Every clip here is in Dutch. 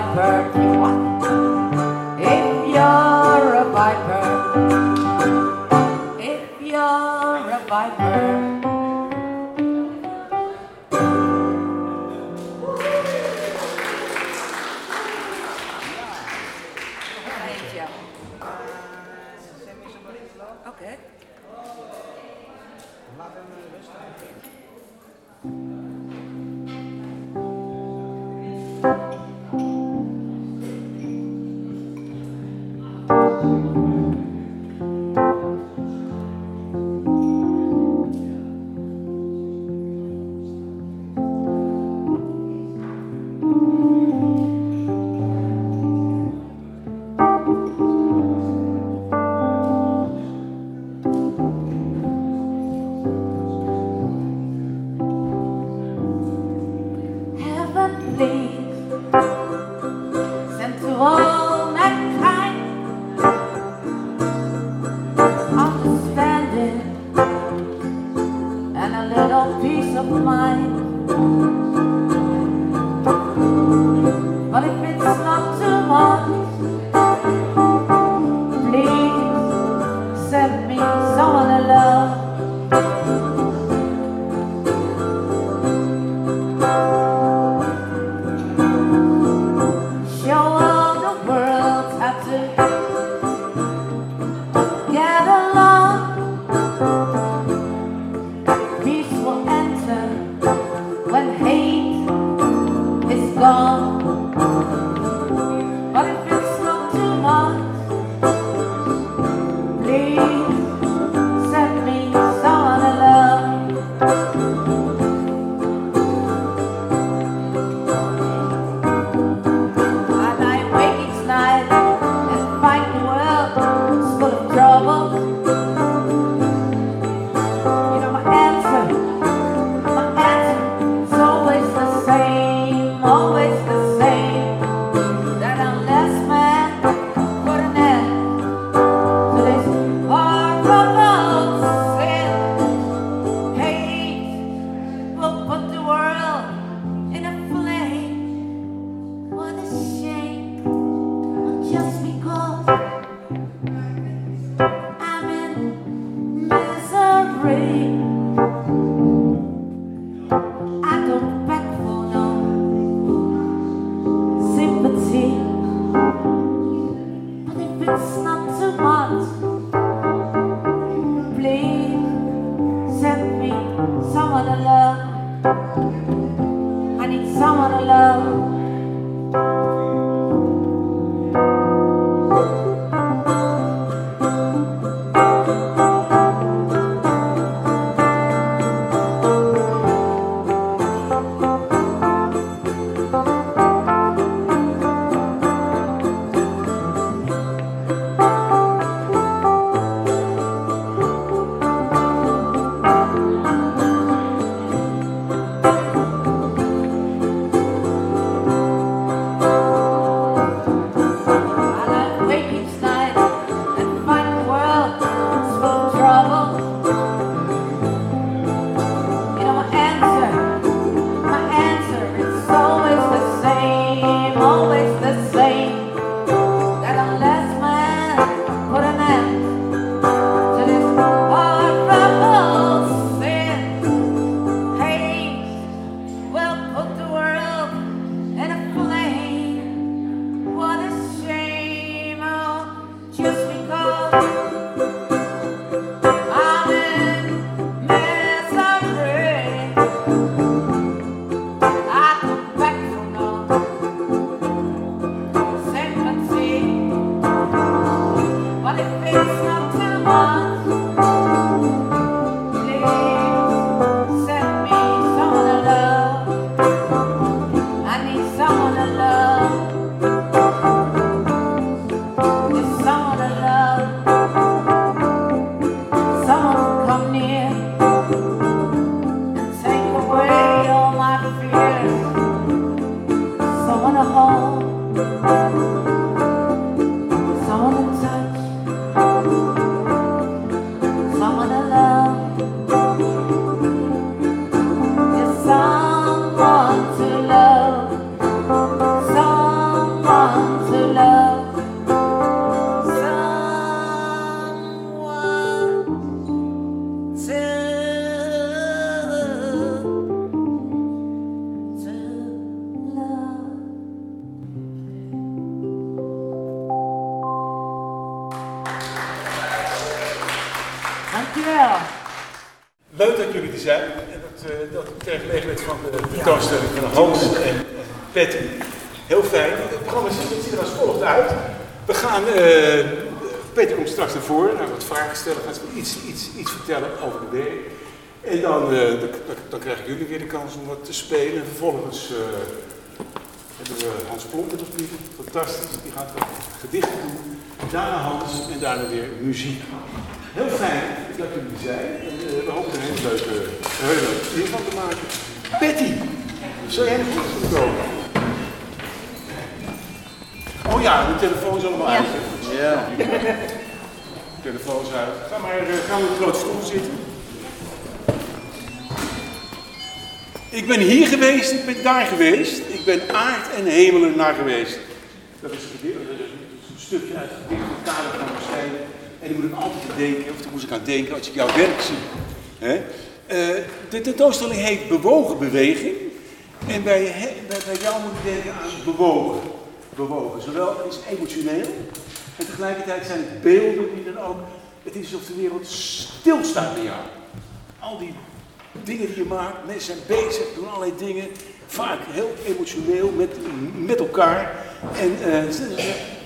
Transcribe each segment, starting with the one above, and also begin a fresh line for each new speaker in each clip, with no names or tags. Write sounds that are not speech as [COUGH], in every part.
Bird. Krijgen jullie weer de kans om wat te spelen. En vervolgens hebben we Hans Plomp op bieden. Fantastisch. Die gaat wat gedichten doen. Daarna Hans en daarna weer muziek. Heel fijn dat jullie zijn. En, uh, we hopen er een hele leuke, leuke van te maken. Betty, zou jij nog goed komen? Oh ja, de telefoon is allemaal uit. Ja. [LAUGHS] De telefoon is uit. Ga maar, uh, gaan we op de grote stoel zitten. Ik ben hier geweest, ik ben daar geweest. Ik ben aard en hemelen naar geweest. Dat is een stukje uit het van Kader van. En daar moet ik altijd denken, of daar moest ik aan denken als ik jouw werk zie. Uh, de tentoonstelling heet Bewogen Beweging. En bij jou moet ik denken aan bewogen. Bewogen. Zowel is emotioneel. En tegelijkertijd zijn het beelden die dan ook. Het is alsof de wereld stilstaat bij jou. Al die dingen die je maakt, mensen zijn bezig, doen allerlei dingen. Vaak heel emotioneel met, met elkaar. En uh,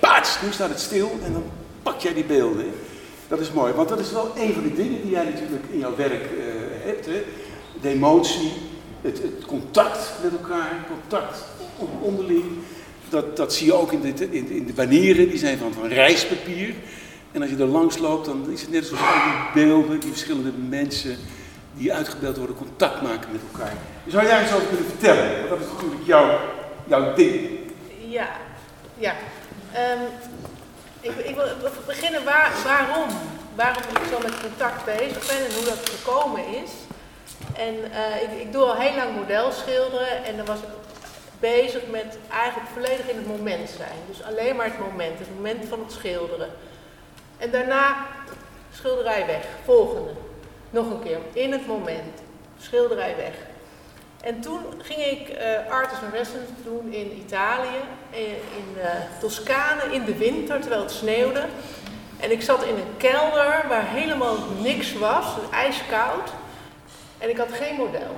paats, nu staat het stil en dan pak jij die beelden. Dat is mooi, want dat is wel een van de dingen die jij natuurlijk in jouw werk uh, hebt. Hè? De emotie, het, het, contact met elkaar, contact onderling. Dat, dat zie je ook in de, in, in de banieren, die zijn van, van rijstpapier. En als je er langs loopt, dan is het net alsof al die beelden, die verschillende mensen die uitgebeeld worden, contact maken met elkaar. Zou jij iets over kunnen vertellen? Want dat is natuurlijk jouw, jouw ding.
Ja, ja. Um, ik, ik, wil beginnen waar, waarom. Waarom ik zo met contact bezig ben en hoe dat gekomen is. En uh, ik, ik, doe al heel lang model schilderen en dan was ik bezig met eigenlijk volledig in het moment zijn. Dus alleen maar het moment, het moment van het schilderen. En daarna schilderij weg, volgende. Nog een keer, in het moment, schilderij weg. En toen ging ik uh, Artist in Residence doen in Italië, eh, in uh, Toscane in de winter terwijl het sneeuwde. En ik zat in een kelder waar helemaal niks was, ijskoud. En ik had geen model.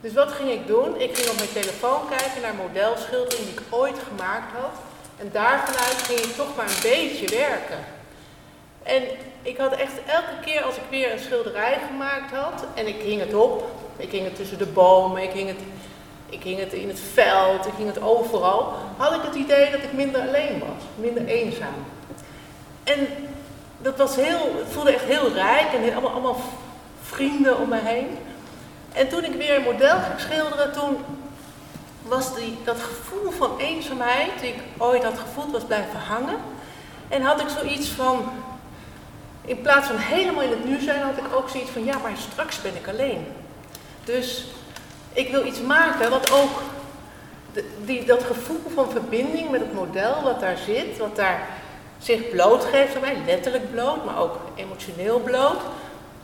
Dus wat ging ik doen? Ik ging op mijn telefoon kijken naar modelschilderingen die ik ooit gemaakt had. En daarvanuit ging ik toch maar een beetje werken. En ik had echt elke keer als ik weer een schilderij gemaakt had en ik hing het op, ik hing het tussen de bomen, ik hing het, ik hing het in het veld, ik hing het overal, had ik het idee dat ik minder alleen was, minder eenzaam. En dat was heel, het voelde echt heel rijk en allemaal, allemaal vrienden om me heen. En toen ik weer een model ging schilderen, toen was die, dat gevoel van eenzaamheid die ik ooit had gevoeld, was blijven hangen. En had ik zoiets van, in plaats van helemaal in het nu zijn, had ik ook zoiets van, ja, maar straks ben ik alleen. Dus ik wil iets maken wat ook die, dat gevoel van verbinding met het model wat daar zit, wat daar zich blootgeeft, voor mij letterlijk bloot, maar ook emotioneel bloot,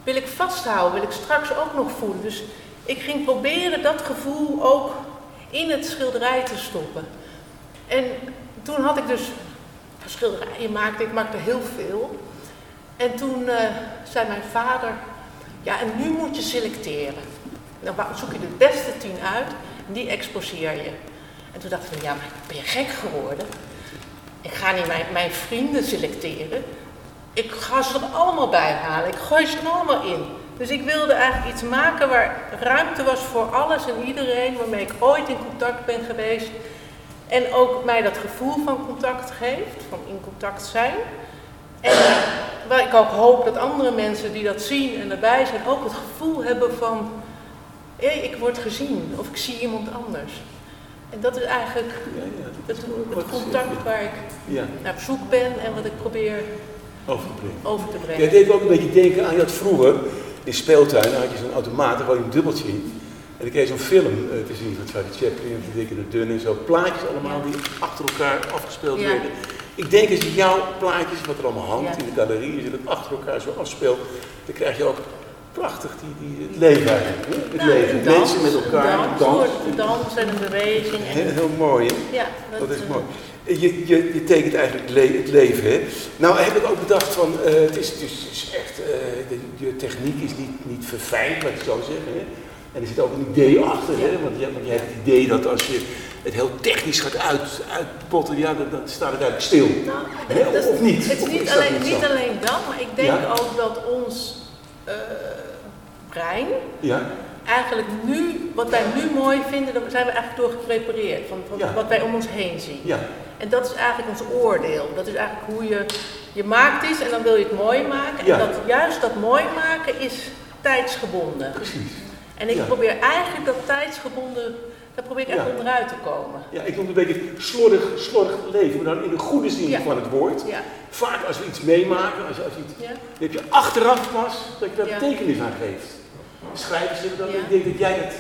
wil ik vasthouden, wil ik straks ook nog voelen. Dus ik ging proberen dat gevoel ook in het schilderij te stoppen. En toen had ik dus schilderijen maakte, ik maakte heel veel. En toen uh, zei mijn vader, ja en nu moet je selecteren. Dan zoek je de beste tien uit en die exposeer je. En toen dacht ik, ja maar ben je gek geworden? Ik ga niet mijn, mijn vrienden selecteren. Ik ga ze er allemaal bij halen. Ik gooi ze er allemaal in. Dus ik wilde eigenlijk iets maken waar ruimte was voor alles en iedereen waarmee ik ooit in contact ben geweest. En ook mij dat gevoel van contact geeft, van in contact zijn. En waar ik ook hoop dat andere mensen die dat zien en erbij zijn, ook het gevoel hebben van, hé, ik word gezien of ik zie iemand anders. En dat is eigenlijk ja, ja, dat het, het, contact waar ik ja. naar op zoek ben en wat ik probeer
over te brengen.
Over te brengen.
Ja, deed ook een beetje denken aan, je had vroeger in speeltuin, had je zo'n automaat, daar had je een dubbeltje in. En dan kreeg je zo'n film uh, te zien van Charlie Chaplin, de dikke, de dunne en zo. Plaatjes allemaal die achter elkaar afgespeeld werden. Ik denk als je jouw plaatjes, wat er allemaal hangt in de galerie, als je dat achter elkaar zo afspeelt, dan krijg je ook prachtig, die, die, het leven eigenlijk. hè? Het
Nou,
leven,
dans,
mensen met elkaar,
dans,
dans.
een dans en een beweging. En,
Heel, heel mooi, hè?
ja,
Dat is mooi. Je, je, je tekent eigenlijk le- het leven, hè? Nou heb ik ook bedacht van, eh, het, is, het, is, het is echt, eh, de, je techniek is niet, niet verfijnd, laat ik zo zeggen. Hè? En er zit ook een idee achter, hè? Want, je, want je hebt het idee dat als je het heel technisch gaat uit, uitpotten, ja, dan, staat het eigenlijk stil.
Nou, dat
of niet?
Het is
Of
niet,
is
alleen,
niet
alleen dat, maar ik denk
Ja?
ook dat ons eh, brein
Ja,
eigenlijk nu, wat wij nu mooi vinden, daar zijn we eigenlijk door geprepareerd. Van, van
Ja.
wat wij om ons heen zien.
ja,
En dat is eigenlijk ons oordeel. Dat is eigenlijk hoe je, je maakt iets en dan wil je het mooi maken.
Ja.
En dat, juist dat mooi maken is tijdsgebonden.
precies.
En ik probeer eigenlijk dat tijdsgebonden, daar probeer ik echt onderuit te komen.
Ja, ik noem het een beetje slordig, slordig leven, maar dan in de goede zin van het woord.
Ja,
Vaak als we iets meemaken, als je, als je iets, dan heb je achteraf pas dat je daar betekenis aan geeft. Schrijvers zeggen dat,
Ja.
ik denk dat jij het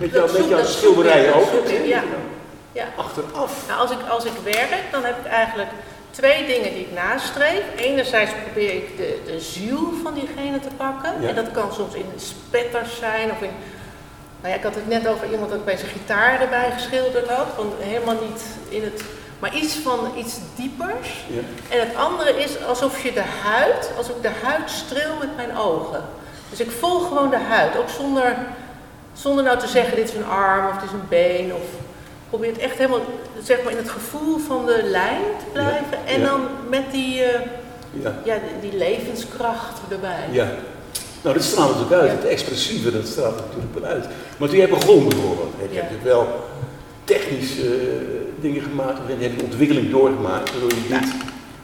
met,
Dat
jou, met jouw
dat
schilderijen
dat
ook hebt.
ja. Ja.
Achteraf.
Nou, als ik, als ik werk, dan heb ik eigenlijk twee dingen die ik nastreef. Enerzijds probeer ik de, de ziel van diegene te pakken.
Ja.
En dat kan soms in spetters zijn of in... Nou ja, ik had het net over iemand dat bij zijn gitaar erbij geschilderd had. Want helemaal niet in het... Maar iets van iets diepers.
Ja.
En het andere is alsof je de huid, alsof ik de huid streel met mijn ogen. Dus ik volg gewoon de huid, ook zonder, zonder nou te zeggen dit is een arm of dit is een been. Of probeer het echt helemaal zeg maar, in het gevoel van de lijn te blijven. En
ja.
dan met die, eh,
Ja.
ja, die, die levenskracht erbij.
ja. Nou, dat straalt natuurlijk uit. Het expressieve, dat straalt er natuurlijk wel uit. Maar toen jij begon bijvoorbeeld, heb je natuurlijk wel technisch eh, dingen gemaakt, heb je ontwikkeling doorgemaakt, waardoor je dit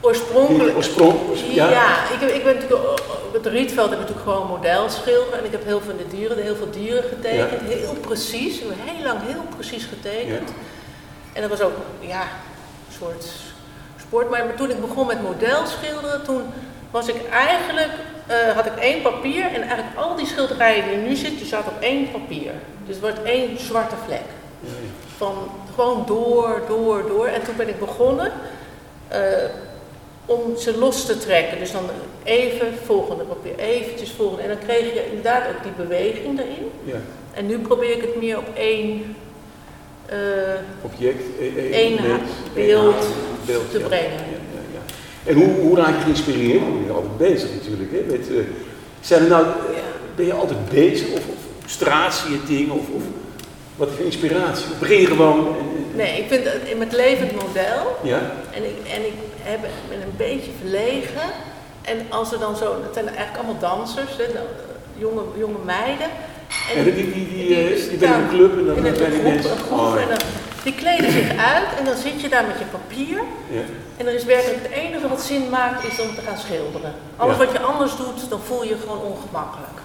Oorspronkelijk.
oorsprong,
Ja,
ja,
ik, heb, ik ben natuurlijk op het Rietveld heb ik natuurlijk gewoon model schilderen en ik heb heel veel de dieren, heel veel dieren getekend, heel precies, heel lang heel precies getekend. En dat was ook ja, een soort sport. Maar toen ik begon met model schilderen, toen was ik eigenlijk, eh, had ik één papier en eigenlijk al die schilderijen die nu zitten, die zaten op één papier. Dus het wordt één zwarte vlek. Van gewoon door, door, door. En toen ben ik begonnen eh, om ze los te trekken. Dus dan even volgende papier, eventjes volgende. En dan kreeg je inderdaad ook die beweging erin.
ja.
En nu probeer ik het meer op één eh,
object, mens,
beeld
één beeld,
te brengen.
Ja. En hoe, hoe raak je geïnspireerd? Je bent altijd bezig natuurlijk. Hè? Met, eh, zijn er nou, eh, ben je altijd bezig of, en dingen? Of, of wat is inspiratie? Of begin je gewoon? en-
Nee, ik vind het in het levend model.
ja?
En ik, en ik heb, ben een beetje verlegen. En als er dan zo, het zijn eigenlijk allemaal dansers, hè, nou, jonge, jonge meiden.
En die, die, die, die,
die
eh,
staan
een club en dan
in een
zijn die
die kleden zich uit en dan zit je daar met je papier.
ja.
En er is werkelijk het enige wat zin maakt is om te gaan schilderen. Alles
Ja.
wat je anders doet, dan voel je je gewoon ongemakkelijk.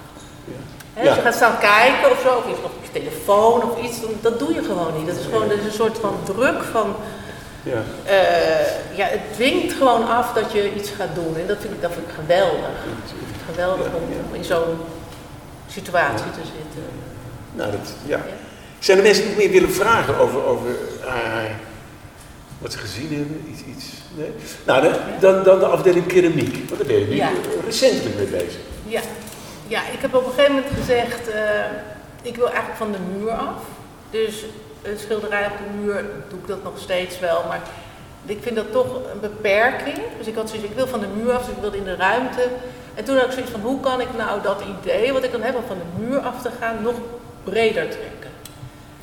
Ja.
Als je gaat staan kijken of zo, of je op je telefoon of iets, dan, dat doe je gewoon niet. Dat is gewoon dat is een soort van druk van,
Ja.
eh, ja, het dwingt gewoon af dat je iets gaat doen. En dat vind ik, dat vind ik geweldig. Geweldig om in zo'n situatie te zitten.
Nou, dat,
ja.
Zijn er mensen die nog meer willen vragen over, over ah, wat ze gezien hebben? Iets, iets, nee? Nou, dan, dan, dan de afdeling keramiek. Want daar ben je nu
Ja.
eh, recentelijk mee bezig.
Ja. ja, ik heb op een gegeven moment gezegd, eh, ik wil eigenlijk van de muur af. Dus een schilderij op de muur doe ik dat nog steeds wel, maar ik vind dat toch een beperking. Dus ik had zoiets, ik wil van de muur af, dus ik wilde in de ruimte. En toen had ik zoiets van, hoe kan ik nou dat idee wat ik dan heb om van de muur af te gaan, nog breder trekken.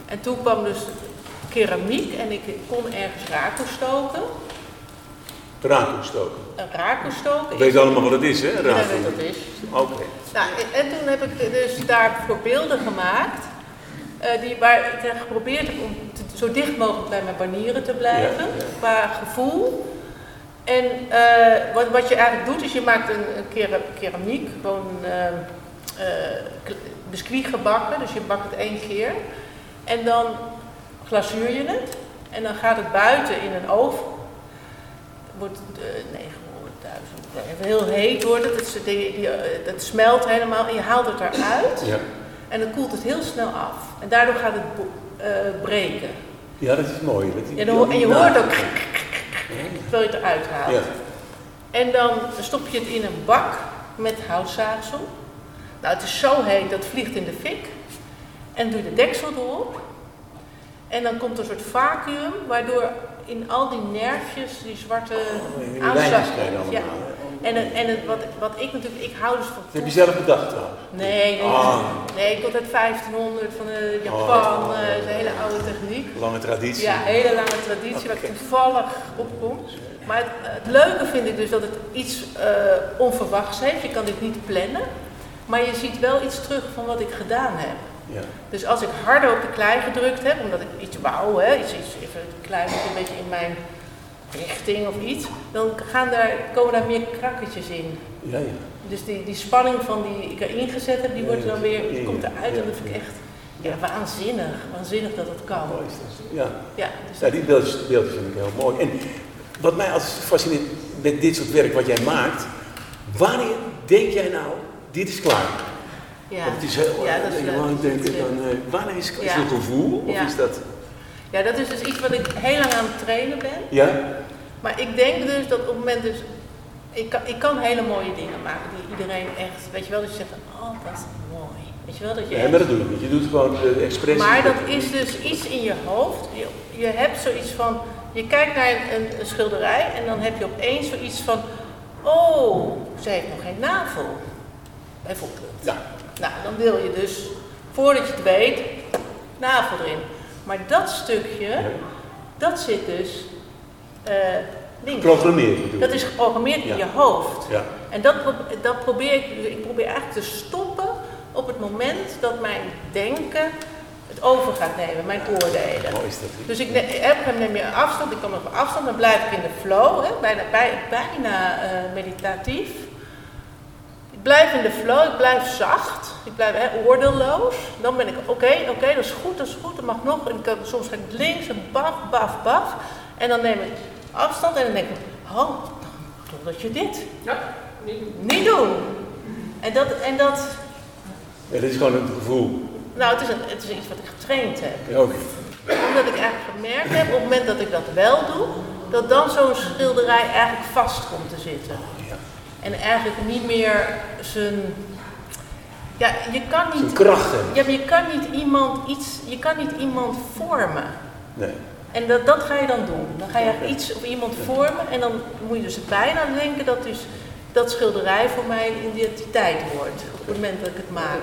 En toen kwam dus keramiek en ik kon ergens raku stoken.
Raku stoken.
Een raku stoken
We weten allemaal wat het is, hè?
Ja, weet wat is.
Oké.
Nou, en toen heb ik dus daarvoor beelden gemaakt. eh, die, waar ik heb geprobeerd heb om te- zo dicht mogelijk bij mijn banieren te blijven,
Ja, ja.
qua gevoel. En eh, wat, wat je eigenlijk doet, is je maakt een, een kera- keramiek, gewoon eh, eh, biscuit gebakken, dus je bakt het één keer. En dan glazuur je het. En dan gaat het buiten in een oven. Wordt uh, 900.000. Even heel heet wordt het. Het, die, die, eh, het smelt helemaal en je haalt het eruit.
Ja.
En dan koelt het heel snel af. En daardoor gaat het eh, breken.
ja, dat is mooi. Dat die-
En, dan ho- en je hoort ook terwijl je het eruit haalt.
Ja.
En dan stop je het in een bak met houtzaagsel. Nou, het is zo heet, dat vliegt in de fik. En doe je de deksel erop. En dan komt er een soort vacuüm, waardoor in al die nerfjes, die zwarte
die
aanslag... Ja. En, het- en het, wat, wat ik natuurlijk, ik hou dus van...
Dat heb je zelf bedacht trouwens.
Nee, nee,
Ah.
nee, ik kom uit 1500 van Japan,
Oh.
eh, is een hele oude techniek.
Lange traditie.
Ja, hele lange traditie waar ik toevallig op kom. Maar het, het leuke vind ik dus dat het iets eh, onverwachts heeft. Je kan dit niet plannen. Maar je ziet wel iets terug van wat ik gedaan heb.
Ja.
Dus als ik harder op de klei gedrukt heb, omdat ik iets wou, hè, iets, iets, even de klei een beetje in mijn richting of iets, dan gaan daar, komen daar meer krakketjes in.
Ja, ja.
Dus die, die spanning van die ik erin gezet heb, die wordt dan weer, die komt eruit en dat vind ik echt ja, waanzinnig. Waanzinnig dat het kan.
Mooi is dat. Ja.
Ja, dus
Ja, die beeldjes, beeldjes vind ik heel mooi. En wat mij altijd fascineert met dit soort werk wat jij maakt, wanneer denk jij nou, dit is klaar?
Ja.
Want het is heel
Ja, dat is
lang denken
Dat
dan, eh, wanneer is, is
Ja.
een gevoel? Of
Ja.
is dat...
Ja, dat is dus iets wat ik heel lang aan het trainen ben.
Ja?
Maar ik denk dus dat op het moment dus... Ik kan, ik kan hele mooie dingen maken die iedereen echt... Weet je wel, dat je zegt oh, dat is mooi. Weet je wel, dat je
Nee, maar dat doe je niet. Je doet gewoon de expressie.
Maar dat is dus iets in je hoofd. Je, je hebt zoiets van... Je kijkt naar een, een schilderij en dan heb je opeens zoiets van... Oh, ze heeft nog geen navel. Bijvoorbeeld.
Ja.
Nou, dan wil je dus, voordat je het weet, navel erin. Maar dat stukje, dat zit dus eh links.
Programmeren bedoel
Dat is geprogrammeerd
Ja.
in je hoofd.
Ja.
En dat, dat probeer ik, ik probeer eigenlijk te stoppen op het moment dat mijn denken het over gaat nemen, mijn oordelen.
Mooi is dat.
Dus ik heb hem neem je afstand, ik kom op afstand, dan blijf ik in de flow, hè, bijna, bij, bijna eh, meditatief. Ik blijf in de flow, ik blijf zacht, ik blijf hè, oordeelloos. Dan ben ik, oké, oké, dat is goed, dat is goed, dat mag nog. En ik, kan- soms ga ik links en baf, baf, baf. En dan neem ik afstand en dan denk ik, oh, dat je dit niet doen. En dat, en dat,
Ja, dit is gewoon een gevoel.
nou, het is, een, het is iets wat ik getraind heb.
Ja, oké.
Omdat ik eigenlijk gemerkt heb, op het moment dat ik dat wel doe, dat dan zo'n schilderij eigenlijk vast komt te zitten. En eigenlijk niet meer zijn. Ja, je kan niet.
kracht hebben.
Ja, maar je kan niet iemand iets. Je kan niet iemand vormen.
Nee.
En dat, dat ga je dan doen. Dan ga je iets of iemand vormen en dan moet je dus bijna denken dat dus dat schilderij voor mij een identiteit wordt. Op het moment dat ik het maak.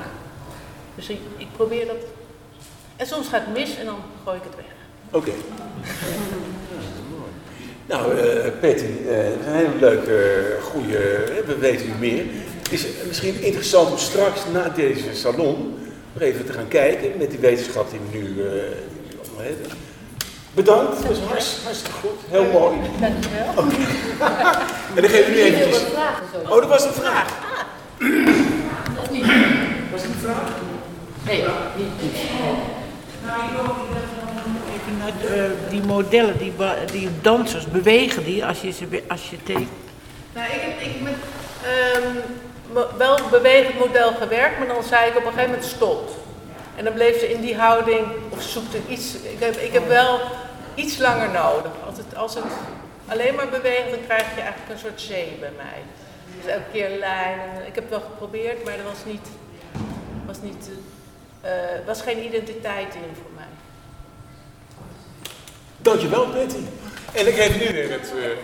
Dus ik, ik probeer dat. En soms gaat het mis en dan gooi ik het weg.
Oké. [LAUGHS] Nou, eh Patty, eh, een hele leuke, goede, eh, we weten nu meer. Het is misschien interessant om straks na deze salon nog even te gaan kijken met die wetenschap die we nu, eh, allemaal hebben. Bedankt, dat was hartstikke, hartstikke goed, heel mooi.
Dankjewel.
En dan nu
Ik wil
eventjes...
wat vragen zo.
Oh, dat was een vraag.
Of niet? [CLEARS THROAT]
Was het een vraag?
Nee, niet. niet.
Even eh, die modellen, die, die dansers, bewegen die als je, ze, als je?
Nou, ik heb, ik met ehm, wel bewegend model gewerkt, maar dan zei ik op een gegeven moment stop. En dan bleef ze in die houding of zoekte iets. Ik heb, ik heb wel iets langer nodig. Als het, als het alleen maar beweegt, dan krijg je eigenlijk een soort zee bij mij. Dus elke keer lijnen. Ik heb wel geprobeerd, maar er was niet, was niet, eh, was geen identiteit in voor mij.
Dankjewel, Patty. En ik geef nu weer het... je.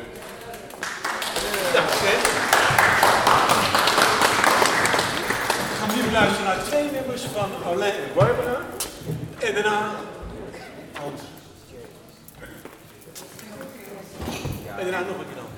We gaan nu luisteren naar twee nummers van Alain en Barbara. En daarna Hans. En daarna nog een keer dan.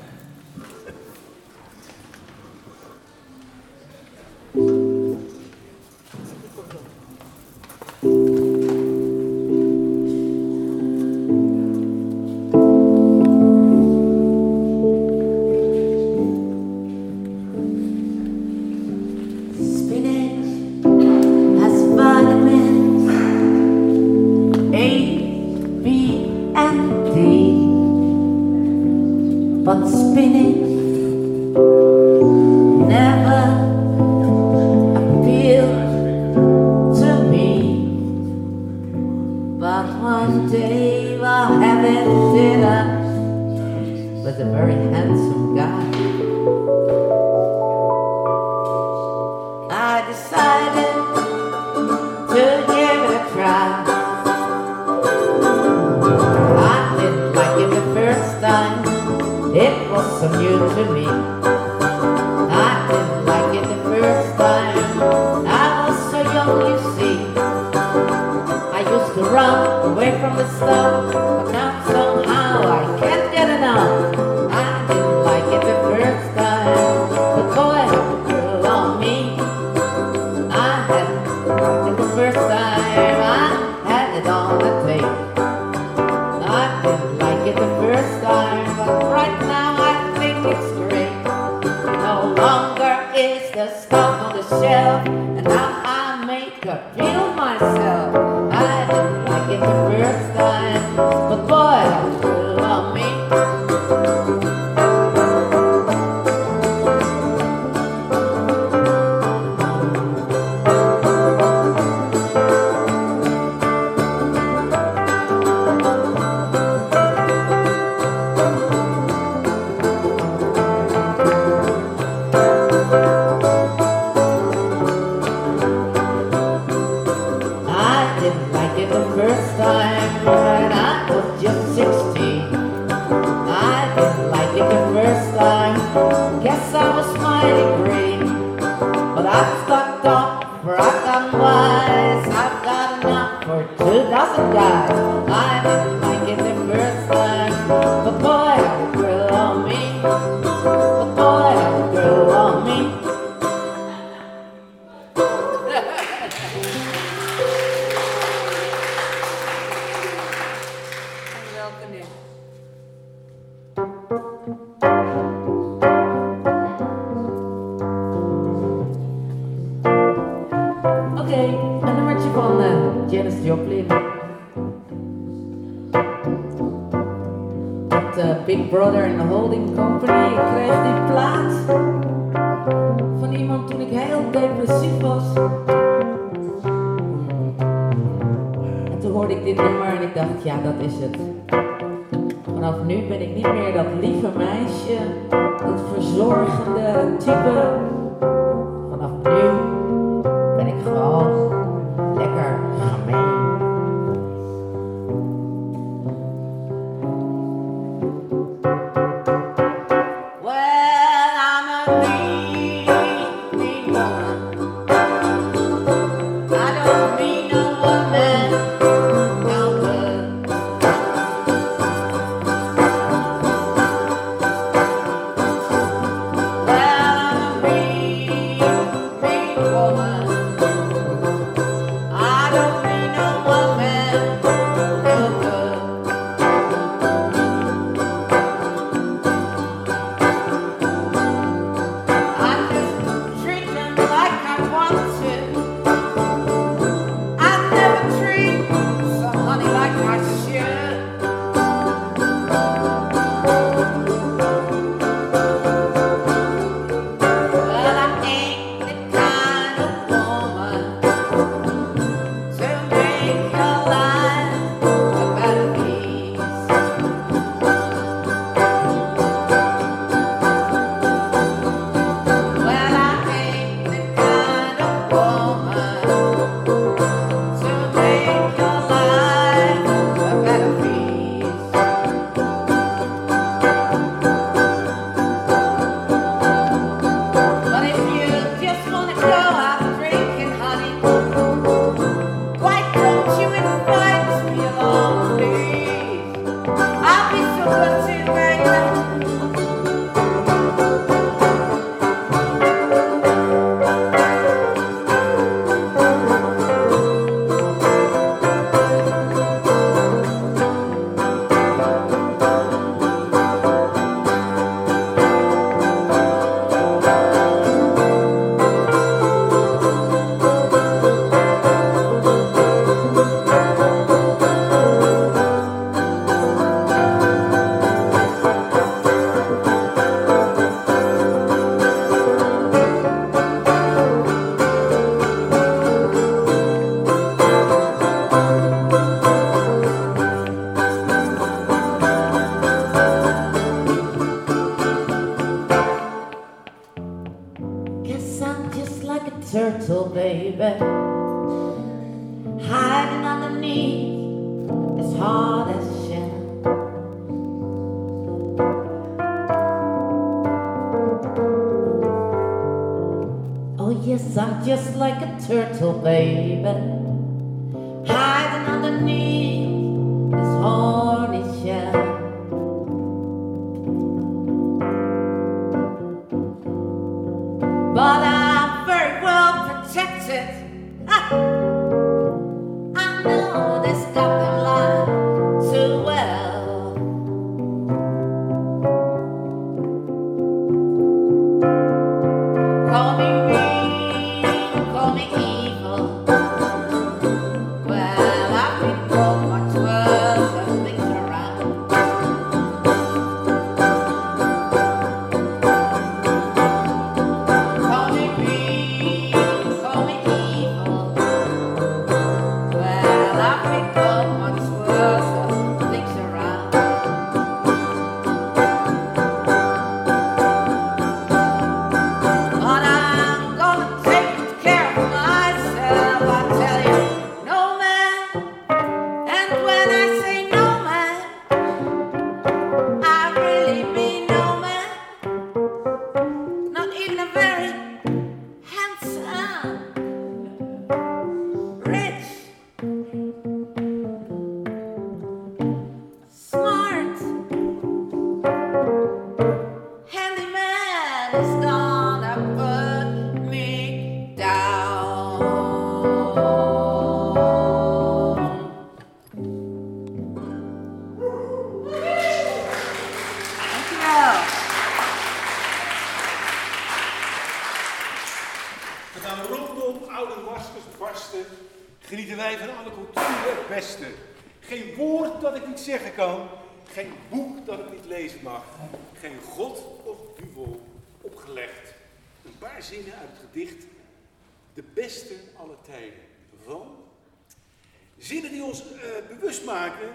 Ons eh, bewust maken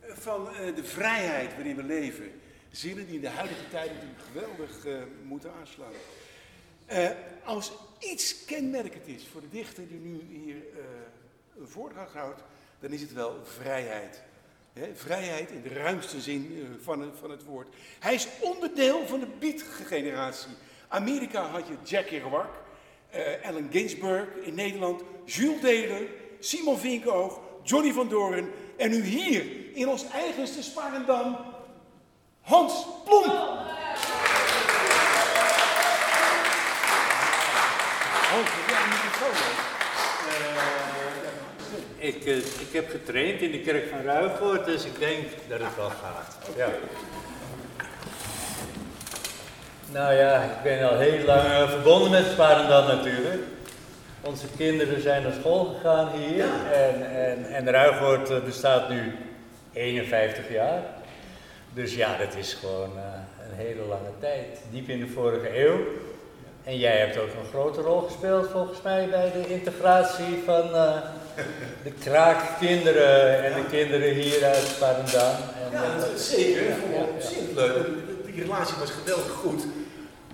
eh, van eh, de vrijheid waarin we leven. Zinnen die in de huidige tijd natuurlijk geweldig moeten aanslaan. Als iets kenmerkend is voor de dichter die nu hier een voordracht houdt, dan is het wel vrijheid. Vrijheid in de ruimste zin van, het, van het woord. Hij is onderdeel van de beat-generatie. Amerika had je Jack Kerouac, eh Allen Ginsberg in Nederland, Jules Deler, Simon Vinkoog, Johnny van Doren en nu hier in ons eigenste Sparendam, Hans Plomp. Hans, heb jij een microfoon?
Ik, eh, ik heb getraind in de kerk van Ruigoort, dus ik denk dat het wel gaat. Ja. Nou ja, ik ben al heel lang eh, verbonden met Sparendam natuurlijk. Onze kinderen zijn naar school gegaan hier en, en, eh, bestaat nu 51 jaar. Dus ja, dat is gewoon eh, een hele lange tijd, diep in de vorige eeuw. En jij hebt ook een grote rol gespeeld volgens mij bij de integratie van eh, de kraakkinderen en de kinderen hier uit Sparendam. En,
Ja,
eh,
dat- zeker. Ik vond het ontzettend leuk. Die relatie was geweldig goed.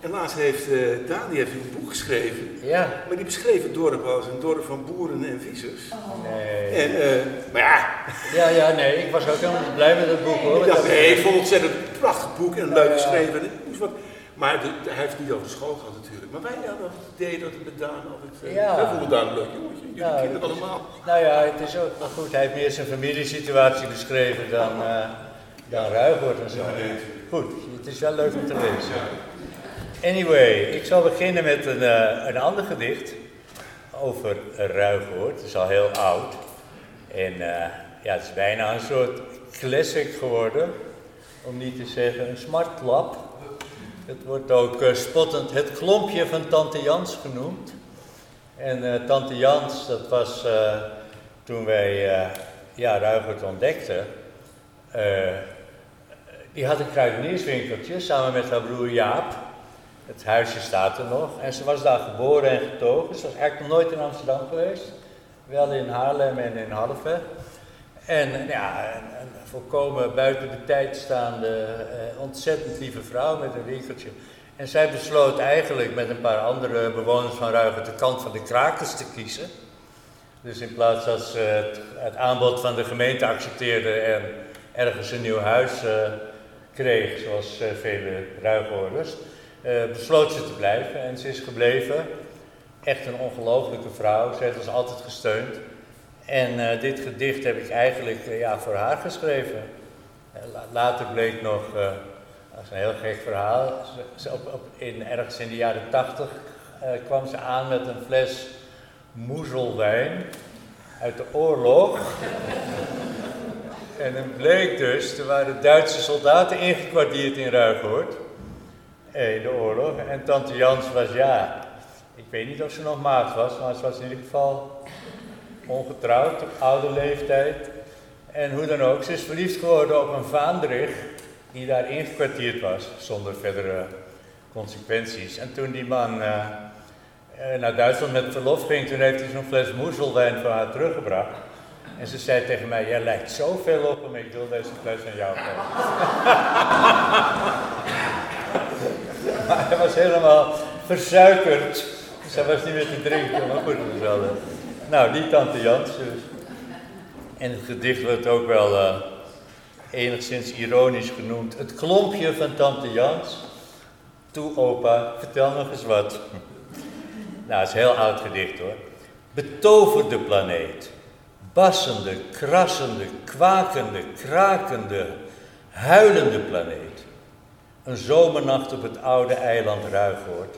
En laatst heeft uh, Dani heeft een boek geschreven.
ja,
Maar die beschreef het dorp als een dorp van boeren en vissers.
nee.
En, eh, maar ja,
Ja, ja, nee, ik was ook helemaal blij met het boek hoor.
ik dacht, nee, ik vond het ontzettend een prachtig boek en leuk geschreven. En het moest wat, maar de- hij heeft het niet over school gehad natuurlijk. Maar wij hadden het idee dat het met Daan altijd... eh,
Ja.
Wij vonden Daan een leuk jongetje. Jullie
Ja,
kinderen
het is-
allemaal.
Nou ja, het is ook wel goed. Hij heeft meer zijn familiesituatie beschreven dan, eh dan Ruigoort en zo. Goed, het is wel leuk om te lezen. Anyway, ik zal beginnen met een, eh, een ander gedicht over Ruigoort. Het is al heel oud. En eh, ja, het is bijna een soort classic geworden. Om niet te zeggen een smartlap. Het wordt ook eh, spottend het klompje van Tante Jans genoemd. En Tante Jans, dat was toen wij ja, Ruigert ontdekten. die had een kruidenierswinkeltje samen met haar broer Jaap. Het huisje staat er nog. En ze was daar geboren en getogen. Ze was eigenlijk nog nooit in Amsterdam geweest. Wel in Haarlem en in Halve. En ja, een, een volkomen buiten de tijd staande, eh, ontzettend lieve vrouw met een winkeltje. En zij besloot eigenlijk met een paar andere bewoners van Ruigen de kant van de krakers te kiezen. Dus in plaats dat ze het, aanbod van de gemeente accepteerde en ergens een nieuw huis eh, kreeg, zoals eh, vele Ruigoorders, besloot ze te blijven en ze is gebleven echt een ongelofelijke vrouw. Ze heeft ons altijd gesteund. En eh, dit gedicht heb ik eigenlijk eh, ja, voor haar geschreven. Eh, la- later bleek nog, eh, dat is een heel gek verhaal, ze, op, in, ergens in de jaren tachtig kwam ze aan met een fles moezelwijn uit de oorlog. [LAUGHS] en het bleek dus, er waren Duitse soldaten ingekwartierd in Ruigoord. Eh, de oorlog. En tante Jans was, ja, ik weet niet of ze nog maagd was, maar ze was in ieder geval ongetrouwd, op oude leeftijd. En hoe dan ook, ze is verliefd geworden op een Vaandrig die daar ingekwartierd was, zonder verdere consequenties. En toen die man eh, eh, naar Duitsland met verlof ging, toen heeft hij zo'n fles moezelwijn voor haar teruggebracht. En ze zei tegen mij, jij lijkt zoveel op hem, ik wil deze fles aan jou geven. [LAUGHS] maar hij was helemaal versuikerd, dus hij was niet meer te drinken, maar goed, dat is wel... nou, die tante Jans dus. En het gedicht wordt ook wel eh, enigszins ironisch genoemd. Het klompje van tante Jans. Toe opa, vertel nog eens wat. nou, het is een heel oud gedicht hoor. Betoverde planeet. Bassende, krassende, kwakende, krakende, huilende planeet. Een zomernacht op het oude eiland Ruigoord.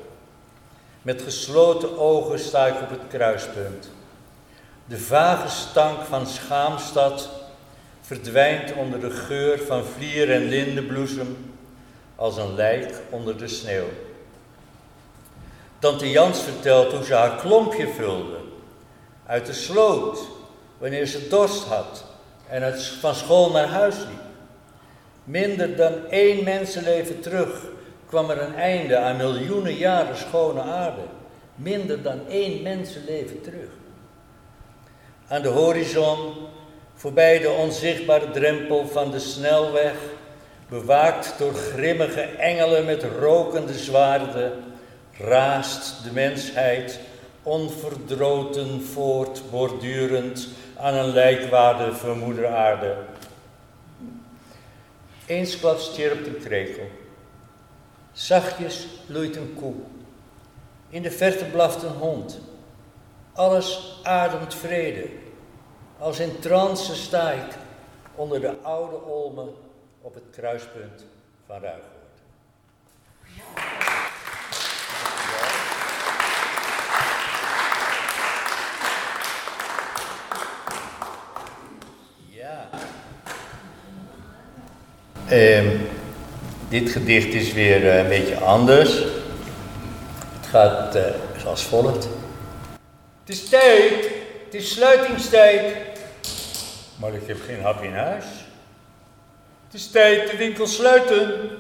Met gesloten ogen sta ik op het kruispunt. De vage stank van Schaamstad verdwijnt onder de geur van vlier en lindenbloesem als een lijk onder de sneeuw. Tante Jans vertelt hoe ze haar klompje vulde uit de sloot wanneer ze dorst had en uit, van school naar huis liep. Minder dan één mensenleven terug kwam er een einde aan miljoenen jaren schone aarde. Minder dan één mensenleven terug. Aan de horizon, voorbij de onzichtbare drempel van de snelweg, bewaakt door grimmige engelen met rokende zwaarden, raast de mensheid onverdroten voort, bordurend aan een lijkwade vermoeder aarde. Eensklaps chirpt een krekel. Zachtjes loeit een koe. In de verte blaft een hond. Alles ademt vrede. Als in trance sta ik onder de oude olmen op het kruispunt van Ruigoord. Ja. Ehm, dit gedicht is weer eh, een beetje anders. Het gaat eh, zoals volgt. Het is tijd, het is sluitingstijd. Maar ik heb geen hap in huis. Het is tijd de winkel sluiten.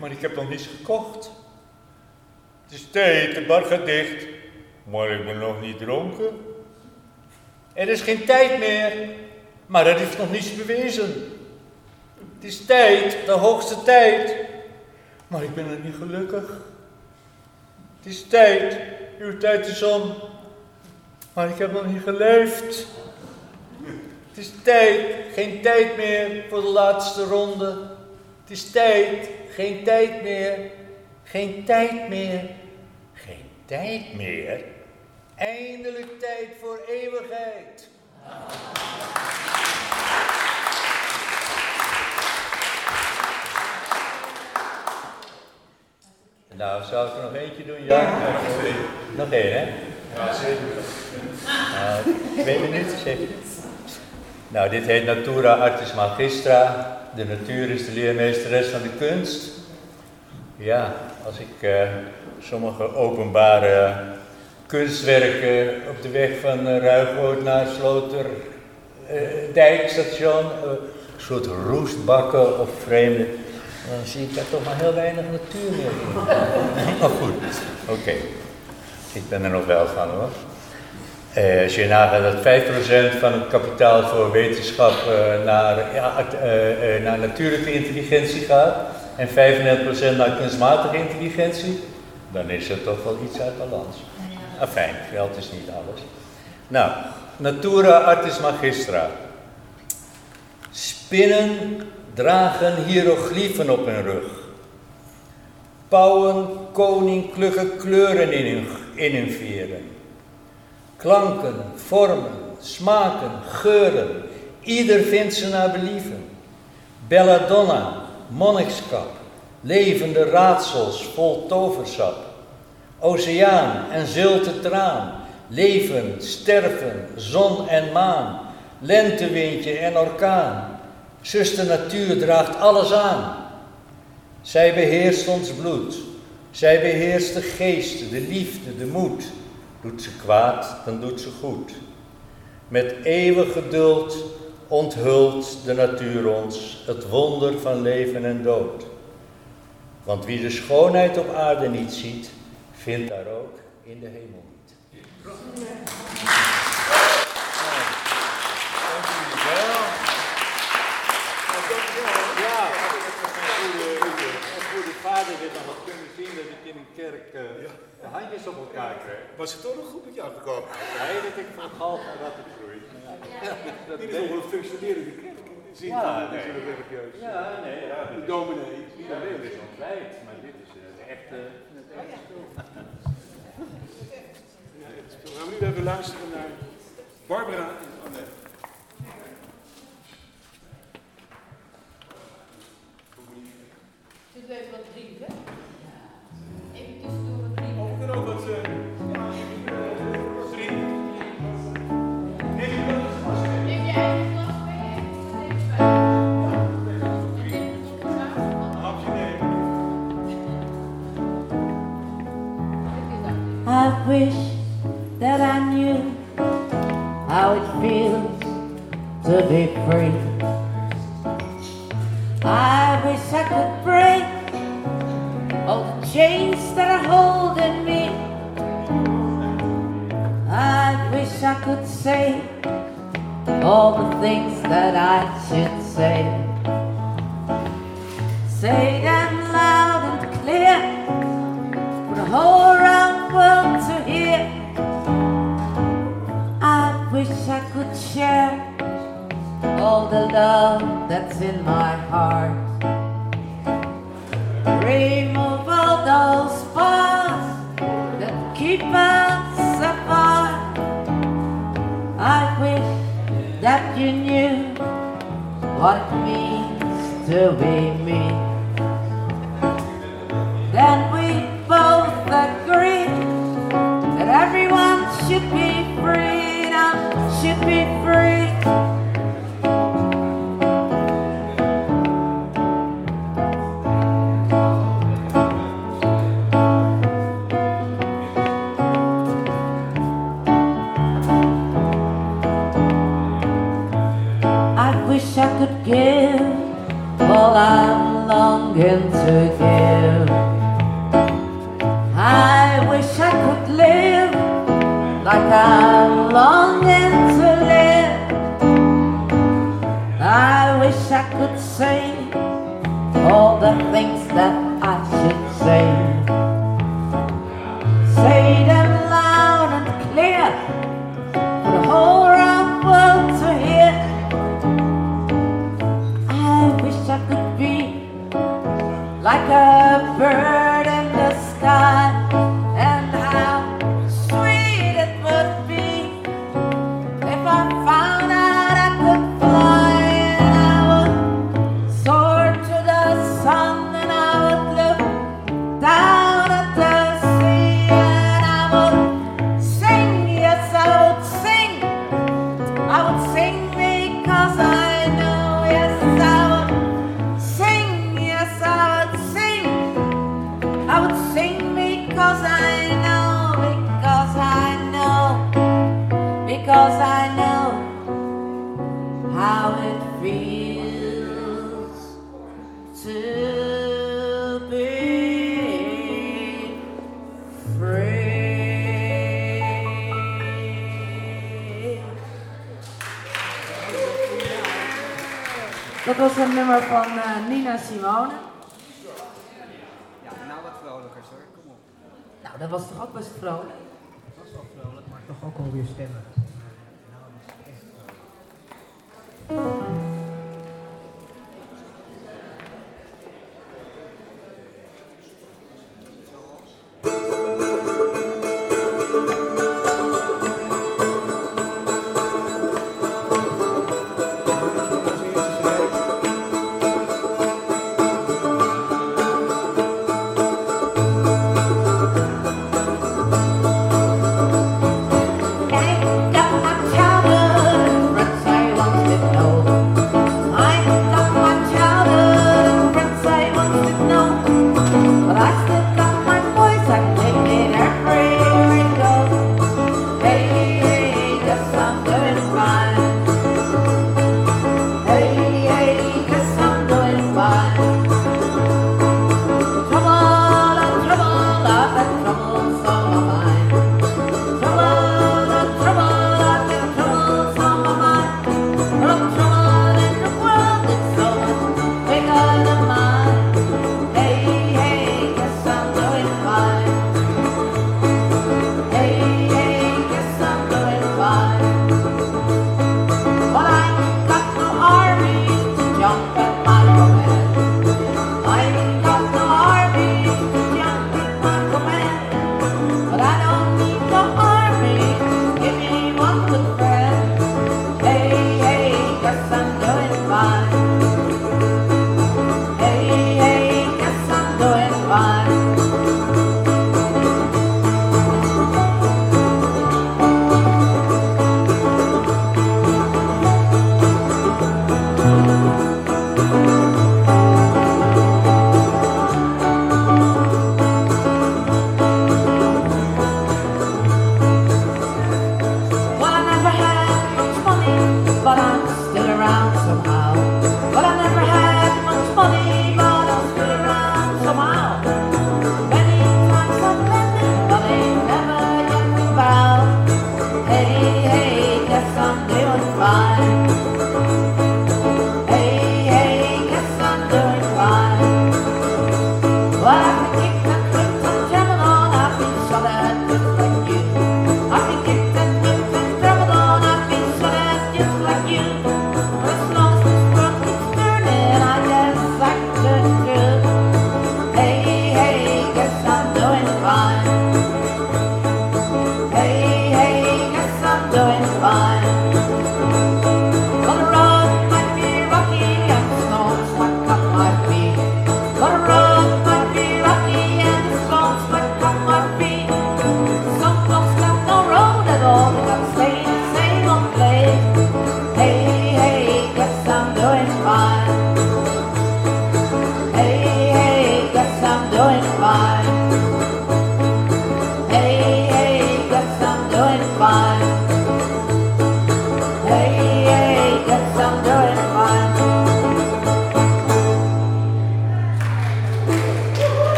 Maar ik heb nog niets gekocht. Het is tijd, de bar gaat dicht. Maar ik ben nog niet dronken. Er is geen tijd meer. Maar er heeft nog niets bewezen. Het is tijd, de hoogste tijd. Maar ik ben er niet gelukkig. Het is tijd, uw tijd is om. Maar ik heb nog niet geleefd. Het is tijd, geen tijd meer voor de laatste ronde. Het is tijd, geen tijd meer. Geen tijd meer. Geen tijd meer. Eindelijk tijd voor eeuwigheid. Nou, zou ik er nog eentje doen? Ja. Nog één, hè?
Ja, zeker.
Nou, twee minuten zeker. Nou, dit heet Natura Artis Magistra. De natuur is de leermeesteres van de kunst. Ja, als ik eh, sommige openbare kunstwerken op de weg van uh, Ruigoord naar Sloter eh, dijkstation, een soort roestbakken of vreemde, dan zie ik daar toch maar heel weinig natuur meer in. maar [LAUGHS] goed, oké. Ik ben er nog wel van hoor. Eh, als je nagaat dat 5% van het kapitaal voor wetenschap eh, naar, ja, eh, eh, naar natuurlijke intelligentie gaat en 35% naar kunstmatige intelligentie, dan is er toch wel iets uit balans. Afijn, geld is niet alles. Nou, Natura Artis Magistra. Spinnen dragen hieroglyphen op hun rug. Pauwen koninklijke kleuren in hun inunveren. Klanken, vormen, smaken, geuren, ieder vindt ze naar believen. Belladonna, monnikskap, levende raadsels vol toversap. Oceaan en zilte traan, leven, sterven, zon en maan, lentewindje en orkaan. Zuster natuur draagt alles aan. Zij beheerst ons bloed, zij beheerst de geest, de liefde, de moed. Doet ze kwaad, dan doet ze goed. Met eeuwig geduld onthult de natuur ons het wonder van leven en dood. Want wie de schoonheid op aarde niet ziet, vindt daar ook in de hemel niet. Dank jullie wel. Ja, een vader dit nog had kunnen zien dat ik in een kerk uh, de handjes op elkaar kreeg.
Was het toch nog goed met jou gekomen?
Nee, dat ik van galg naar ratten groei.
Ja, dat is nog een functionerende kerk. Zie je
Ja,
dat
nee.
natuurlijk religieus.
Ja, nee, ja.
De dominee.
Ja, dit is ontwijd, maar dit is eh, de echte. Het echte spul.
Ja, het spel. Gaan we nu even luisteren naar Barbara en Annette.
I wish that I knew how it feels to be free. I wish I could break chains that are holding me. I wish I could say all the things that I should say. Say them loud and clear for the whole round world to hear. I wish I could share all the love that's in my heart. All those bars that keep us apart. I wish that you knew what it means to be me. Dat was een nummer van eh, Nina Simone.
Ja, nou wat vrolijker hoor, kom op.
Nou, dat was toch ook best vrolijk?
Dat was wel vrolijk, maar toch ook alweer stemmen. Nou, dat is echt vrolijk.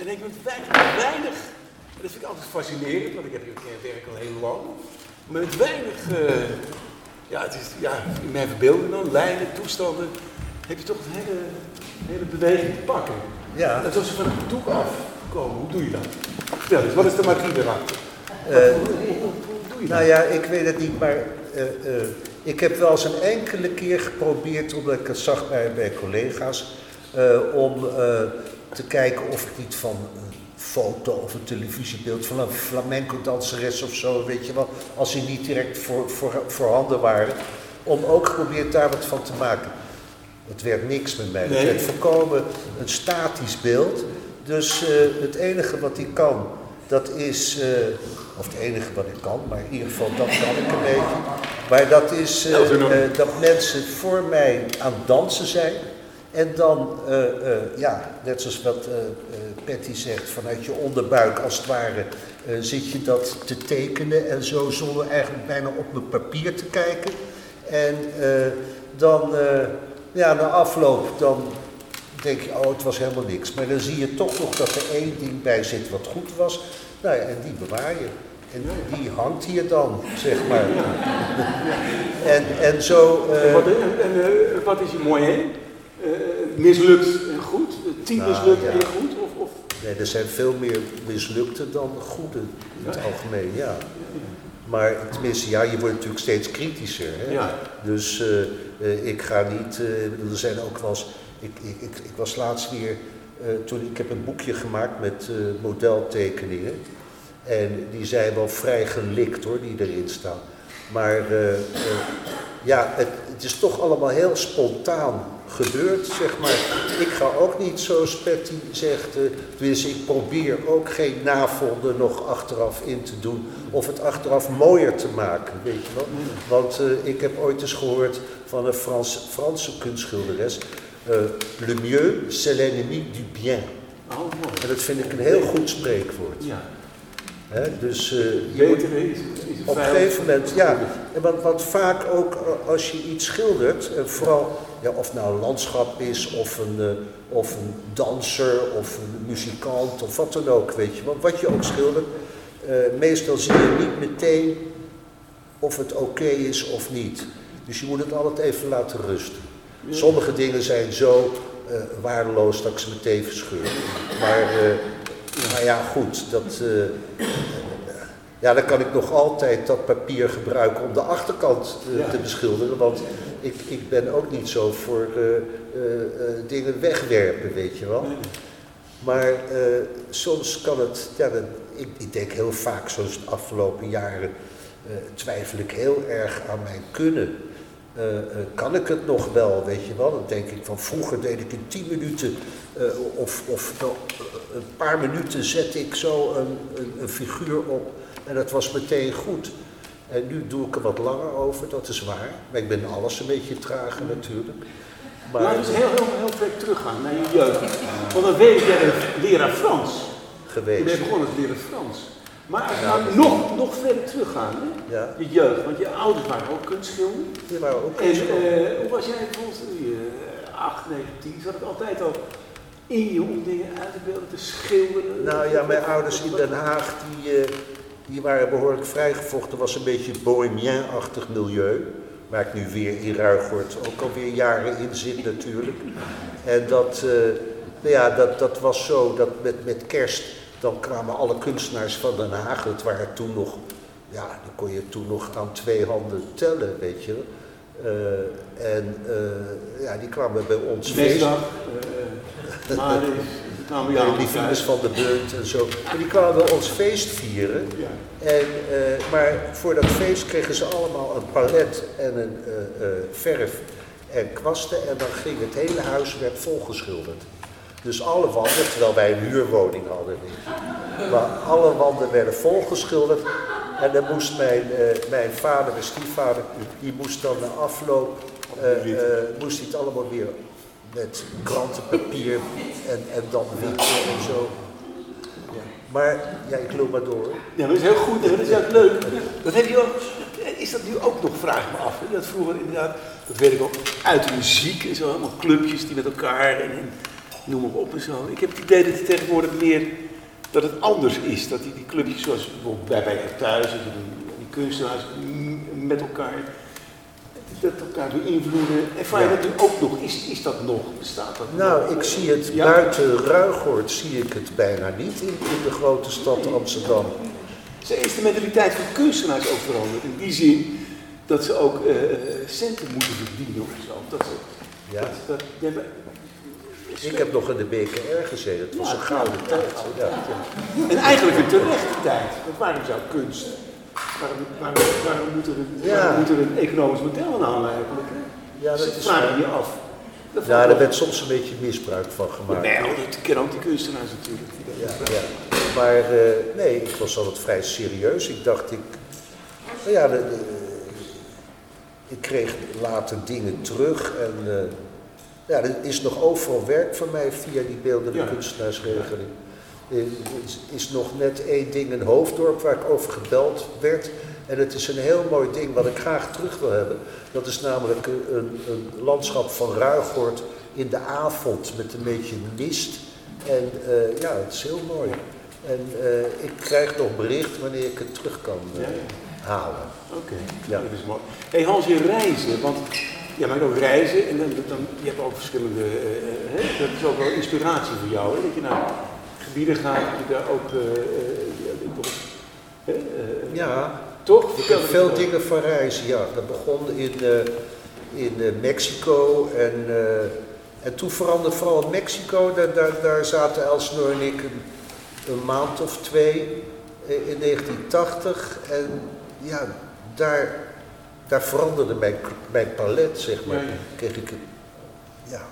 En ik met weinig, weinig, dat vind ik altijd fascinerend, want ik heb hier werk al heel lang. Maar met weinig, uh, ja, het is, ja, in mijn verbeelding dan, lijnen, toestanden, heb je toch een hele, hele beweging te pakken.
Ja.
Dat als ze van het doek afkomen, hoe doe je dat? Vertel eens, wat is de magie erachter?
Uh, hoe, hoe, doe je nou ja, ik weet het niet, maar uh, ik heb wel eens een enkele keer geprobeerd, omdat ik het zag bij, bij collega's, om te kijken of ik niet van een foto of een televisiebeeld van een flamenco danseres of zo, weet je wel, als die niet direct voor, voor, voorhanden waren, om ook geprobeerd daar wat van te maken. Het werd niks met mij.
Nee.
Het werd voorkomen een statisch beeld. Dus uh, het enige wat ik kan, dat is, uh, of het enige wat ik kan, maar in ieder geval dat kan ik een beetje. Maar dat is uh, dat mensen voor mij aan het dansen zijn. En dan, ja, net zoals wat Patty zegt, vanuit je onderbuik als het ware zit je dat te tekenen. En zo zonder eigenlijk bijna op mijn papier te kijken. En dan ja, na afloop dan denk je, oh, het was helemaal niks. Maar dan zie je toch nog dat er één ding bij zit wat goed was. Nou ja, en die bewaar je. En die hangt hier dan, zeg maar. [LAUGHS] En, en zo... Uh,
wat, uh, is je mooi heen? Uh, mislukt en goed? Tien nou, mislukt ja. en goed? Of, of?
Nee, er zijn veel meer mislukte dan goede in het algemeen, ja. Maar tenminste, ja, je wordt natuurlijk steeds kritischer. Hè?
Ja.
Dus uh, uh, ik ga niet, uh, er zijn ook wel eens, ik, ik, ik, ik was laatst weer, toen ik heb een boekje gemaakt met modeltekeningen. En die zijn wel vrij gelikt hoor, die erin staan. Maar ja, het, het is toch allemaal heel spontaan gebeurd, zeg maar. Ik ga ook niet zoals Patty zegt, uh, dus ik probeer ook geen navolden nog achteraf in te doen of het achteraf mooier te maken, weet je wel. Want uh, ik heb ooit eens gehoord van een Frans, Franse kunstschilderes, uh, le mieux c'est l'ennemi du bien.
Oh.
En dat vind ik een heel goed spreekwoord.
Ja.
He, dus
moet, is, is
op een gegeven moment, ja, want, want vaak ook als je iets schildert, en vooral ja, of het nou een landschap is, of een, uh, of een danser, of een muzikant, of wat dan ook, weet je, want wat je ook schildert, uh, meestal zie je niet meteen of het oké okay is of niet. Dus je moet het altijd even laten rusten. Sommige dingen zijn zo waardeloos dat ik ze meteen verscheur. Maar maar ja, goed, dat, ja, dan kan ik nog altijd dat papier gebruiken om de achterkant uh, ja. te beschilderen. Want ik, ik ben ook niet zo voor uh, dingen wegwerpen, weet je wel.
Nee.
Maar soms kan het, ja, ik, ik, denk heel vaak, zoals de afgelopen jaren, twijfel ik heel erg aan mijn kunnen. Kan ik het nog wel, weet je wel? Dan denk ik van vroeger deed ik in tien minuten of, of nou, een paar minuten zette ik zo een, een, een, figuur op en dat was meteen goed. En nu doe ik er wat langer over, dat is waar. Maar ik ben alles een beetje trager natuurlijk. Maar,
Laten we eens heel, heel, heel ver teruggaan naar je jeugd. Want dan weet ik, jij leraar Frans. Je bent
geweest.
begonnen als leraar Frans. Maar als we nou nog, nog verder teruggaan, hè?
Ja,
je jeugd, want je ouders waren ook kunstschilder.
die waren ook
En
kunstschilder.
eh, hoe was jij toen je eh, 8, 9, 10, zat het altijd al in je om dingen uit te beelden, te schilderen?
Nou ja, mijn ouders in Den Haag, die, eh, die waren behoorlijk vrijgevochten. was een beetje bohemien-achtig milieu. Waar ik nu weer in Ruigoord ook alweer jaren in zit natuurlijk. En dat, eh, nou ja, dat, dat was zo dat met, met kerst, dan kwamen alle kunstenaars van Den Haag. Het waren toen nog, ja, die kon je toen nog aan twee handen tellen, weet je. Eh, en eh, ja, die kwamen bij ons feest.
Mesdag, uh,
Ja,
jou
die Venus van de Bunt en zo. En die kwamen ons feest vieren.
Ja.
En, eh, maar voor dat feest kregen ze allemaal een palet en een eh, eh, verf en kwasten. En dan ging het hele huis werd volgeschilderd. Dus alle wanden, terwijl wij een huurwoning hadden. Maar alle wanden werden volgeschilderd. En dan moest mijn, mijn vader, mijn stiefvader, die moest dan na afloop, moest hij het allemaal weer met krantenpapier en, en dan wit en zo. Maar, ja, ik loop maar door.
Ja, dat is heel goed, hè, dat is juist leuk. Dat heb je ook, is dat nu ook nog, vraag me af. Dat vroeger inderdaad, dat weet ik ook, uit de muziek en zo, allemaal clubjes die met elkaar en, en noem maar op en zo. Ik heb het idee dat het tegenwoordig meer, dat het anders is. Dat die, die clubjes zoals bijvoorbeeld bij, jou thuis, je die, kunstenaars met elkaar, dat elkaar beïnvloeden. En vraag je dat nu ook nog, is, is dat nog, bestaat dat nog?
Nou, ik zie het
Ja.
buiten Ruigoord zie ik het bijna niet in, in de grote stad Amsterdam.
Ze is de mentaliteit van kunstenaars ook veranderd. In die zin dat ze ook eh, centen moeten verdienen of zo. Dat ze,
Ja.
dat, dat,
Ik heb nog in de BKR gezeten, het was een gouden tijd.
En eigenlijk een terechte tijd. Want waarom zou kunst? Waarom, waarom, waarom moet, er een,
Ja.
waarom moet er een economisch model aan hangen eigenlijk? hè?
Ja, dat is waar.
je af. Dat
Ja, daar werd soms een beetje misbruik van gemaakt.
Nee, dat kennen ook die kunstenaars natuurlijk.
Ja, ja. Maar eh, nee, ik was altijd vrij serieus. Ik dacht, ik, nou ja, de- de- ik kreeg later dingen terug. En eh, ja, er is nog overal werk van mij via die beeldende
Ja.
kunstenaarsregeling. Is, is nog net één ding in Hoofddorp waar ik over gebeld werd. En het is een heel mooi ding wat ik graag terug wil hebben. Dat is namelijk een, een, landschap van Ruigoord in de avond met een beetje mist. En eh, ja, het is heel mooi. En eh, ik krijg nog bericht wanneer ik het terug kan eh,
Ja,
halen.
Oké,
Ja.
dat is mooi. Hey Hans, je reizen, want jij maakt ook reizen en dan, dan, je hebt ook verschillende, hè? dat is ook wel inspiratie voor jou, hè? dat je naar gebieden gaat, dat je daar ook, eh, eh, ja, toch, hè, eh,
Ja,
toch?
ik heb veel dingen van reizen. Ja, dat begon in, in Mexico en, en toen veranderde vooral in Mexico. Daar, daar, daar zaten Elsnor en ik een, een maand of twee in 1980. En ja, daar, daar veranderde mijn, mijn palet, zeg maar.
Ja, ja.
Kreeg ik ja,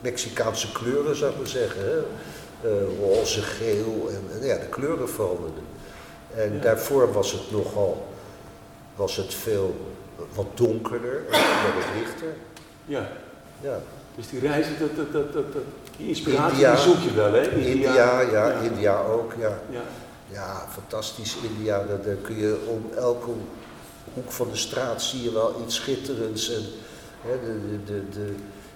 Mexicaanse kleuren, zou ik maar zeggen. Hè? Eh, roze, geel en, en ja, de kleuren veranderden. En
Ja.
daarvoor was het nogal, was het veel wat donkerder en wat lichter.
Ja,
Ja.
dus die reizen, dat, dat, dat, dat, die inspiratie
India.
die zoek je wel, hè?
India, ja,
ja.
India ook, ja.
Ja.
Ja, fantastisch India. Daar kun je om elke hoek van de straat zie je wel iets schitterends. En, hè, de, de, de, de,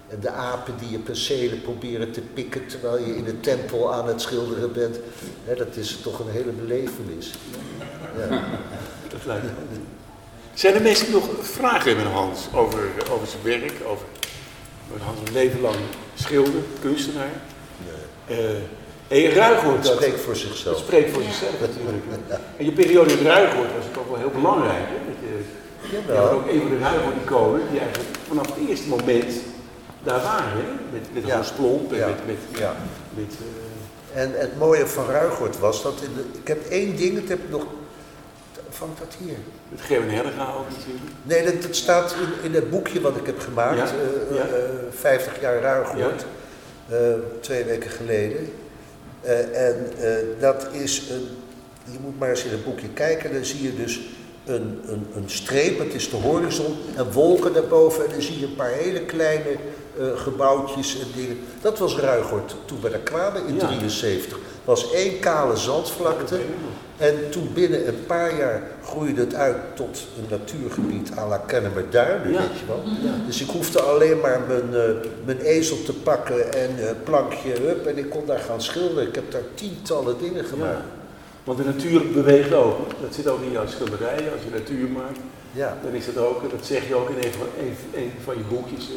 en de apen die je percelen proberen te pikken terwijl je in de tempel aan het schilderen bent. Hè, dat is toch een hele belevenis. Ja.
Dat lijkt me. Zijn er mensen nog vragen hebben Hans over, over zijn werk, over, over Hans een leven lang schilder, kunstenaar? Eh en Ruigoord,
Het
dat,
spreekt voor
dat
zichzelf.
spreekt voor zichzelf natuurlijk. En je periode in Ruigoord was ook wel heel belangrijk. Hè? Dat je, je
Jawel.
ook een van de Ruigoord-iconen die eigenlijk vanaf het eerste moment daar waren. Hè? Met, met
Ja.
Hans Plomp en
Ja.
met, met,
Ja.
met eh,
En het mooie van Ruigoord was dat in de, ik heb één ding, dat heb ik nog, vang dat hier.
met Gerwin Helga ook natuurlijk.
Nee, dat, dat staat in, in het boekje wat ik heb gemaakt,
Ja,
eh,
ja.
eh, 50 jaar Ruigoord, eh, twee weken geleden. En dat is een, je moet maar eens in het boekje kijken, dan zie je dus een, een, een streep, het is de horizon en wolken daarboven. En dan zie je een paar hele kleine gebouwtjes en dingen. Dat was Ruigort toen we daar kwamen in
Ja.
73. Het was één kale zandvlakte. En toen binnen een paar jaar groeide het uit tot een natuurgebied à la Kennemerduinen,
Ja.
weet je wel. Dus ik hoefde alleen maar mijn, eh, mijn ezel te pakken en eh, plankje, hup, en ik kon daar gaan schilderen. Ik heb daar tientallen dingen gemaakt.
Ja. Want de natuur beweegt ook. Dat zit ook in jouw schilderijen. Als je natuur maakt,
Ja.
dan is dat ook, dat zeg je ook in een van, een, een van je boekjes. hè.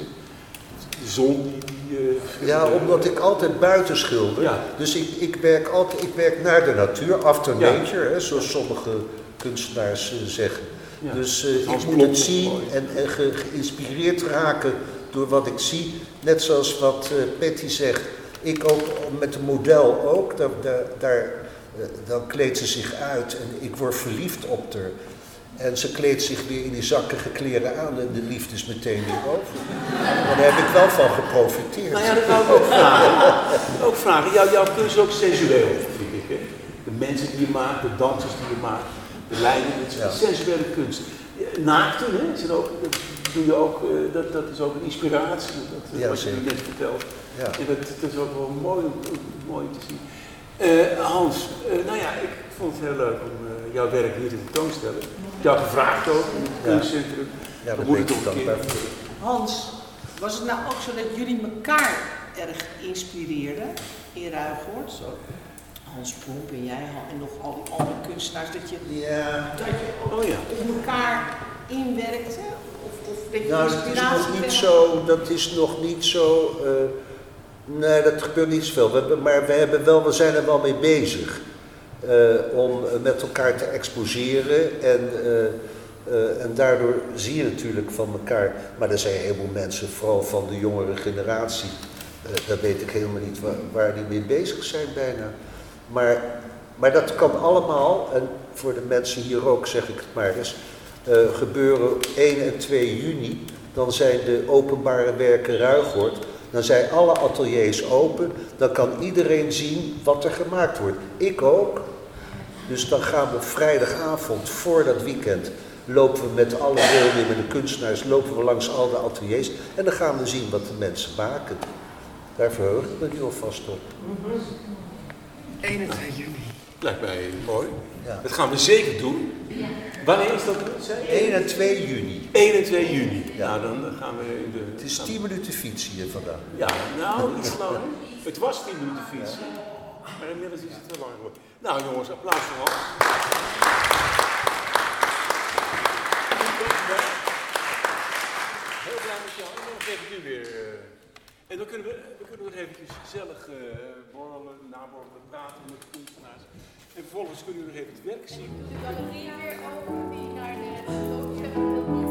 Zon die... eh,
Ja, omdat ik altijd buiten schilder.
Ja.
Dus ik, ik, werk altijd, ik werk naar de natuur, after
Ja.
nature, hè, zoals sommige kunstenaars eh, zeggen.
Ja.
Dus eh, ik moet het zien en, en ge- geïnspireerd raken door wat ik zie. Net zoals wat Patty zegt, ik ook met een model ook. Daar, daar, daar, dan kleedt ze zich uit en ik word verliefd op haar. En ze kleedt zich weer in die zakkige kleren aan en de liefde is meteen weer over. Daar heb ik wel van geprofiteerd.
Nou ja, dat wou ik ook vragen. ook vragen. Jou, jouw kunst is ook sensueel, vind ik. Hè? De mensen die je maakt, de dansers die je maakt, de lijnen, het is
Ja.
sensuele kunst. Naakten, hè? Ook, dat doe je ook, eh, dat, dat is ook een inspiratie, dat,
Ja,
wat je
zeker.
net vertelt.
Ja.
En dat, dat is ook wel mooi, om- mooi te zien. Eh, Hans, eh, nou ja, ik vond het heel leuk om jouw werk hier te tentoonstellen. Ik had gevraagd ook in het
Ja.
kunstcentrum.
Ja,
moeten
ben ik
toch een.
Hans, was het nou ook zo dat jullie elkaar erg inspireerden in Ruigoord? Zo. Hans Pomp en jij en nog al die andere kunstenaars, dat je,
Ja,
dat je ook
Oh ja.
op elkaar inwerkte? Of, of dat je
nou, dat is
inspiratie
nog niet zo, dat is nog niet zo, eh, nee, dat gebeurt niet zoveel. We hebben, maar we, hebben wel, we zijn er wel mee bezig. Eh, om met elkaar te exposeren en, eh, eh, en daardoor zie je natuurlijk van elkaar, maar er zijn een heleboel mensen, vooral van de jongere generatie, eh daar weet ik helemaal niet waar, waar die mee bezig zijn bijna. Maar, maar dat kan allemaal, en voor de mensen hier ook zeg ik het maar eens, gebeuren 1 en 2 juni. Dan zijn de openbare werken Ruigoord. Dan zijn alle ateliers open. Dan kan iedereen zien wat er gemaakt wordt. Ik ook. Dus dan gaan we op vrijdagavond voor dat weekend lopen we met alle deelnemende kunstenaars lopen we langs al de ateliers en dan gaan we zien wat de mensen maken. Daar verheug ik me nu alvast op.
21 juni.
Lijkt mij mooi.
Ja.
Dat gaan we zeker doen. Wanneer is dat? Zei je?
1 en 2 juni.
1 en 2 juni.
Ja.
Nou, dan gaan we in de...
Het is 10 minuten fietsen hier vandaag.
Ja, nou, iets langer. Het was 10 minuten fietsen. Maar inmiddels is het te lang geworden. Nou jongens, applaus voor Hans. Heel blij met jou. En dan geef ik nu weer... En dan kunnen we, we kunnen nog eventjes gezellig eh borrelen, naborrelen, praten met de kunstenaars. En vervolgens kunnen we nog even het werk zien.
De galerie weer open die naar de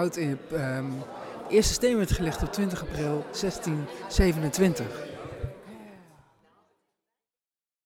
oud in,
um, eerste steen werd gelegd op 20 april 1627.